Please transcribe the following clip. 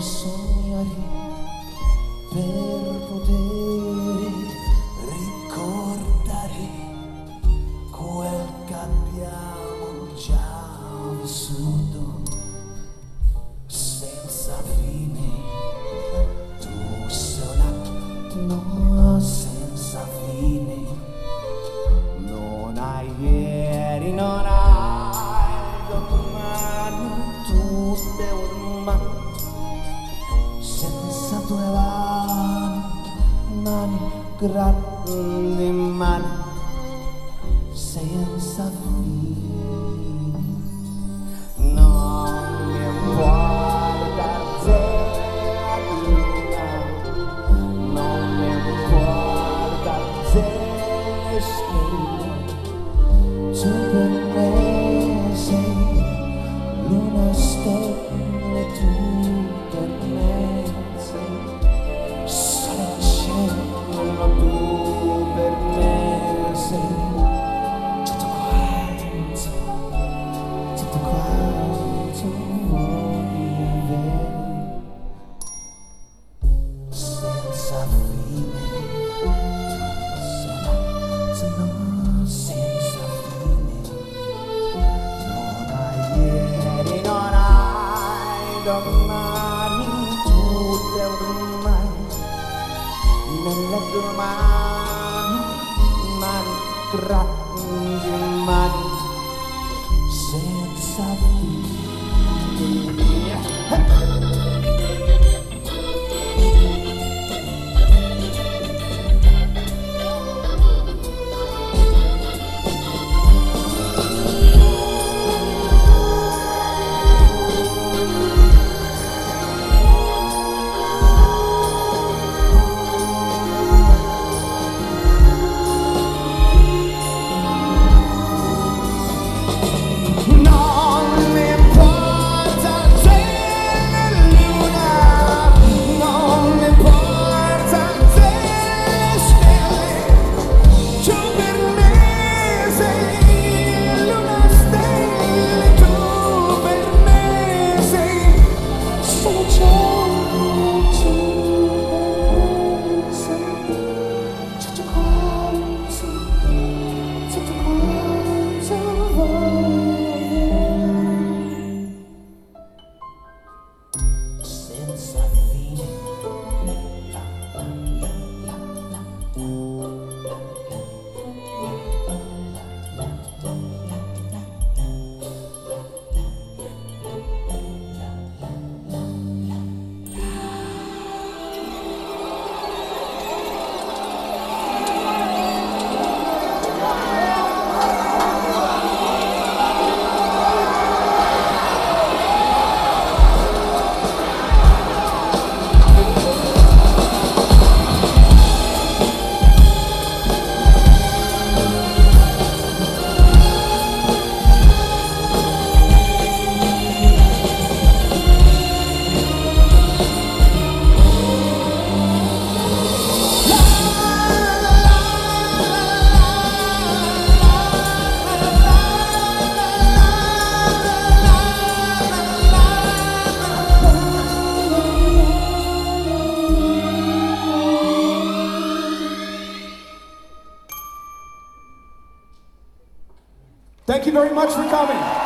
sonho Esteban, man, grande man, senza fine. Man, man, man, man, man, man, man, man, man, man, man, Thank you very much for coming.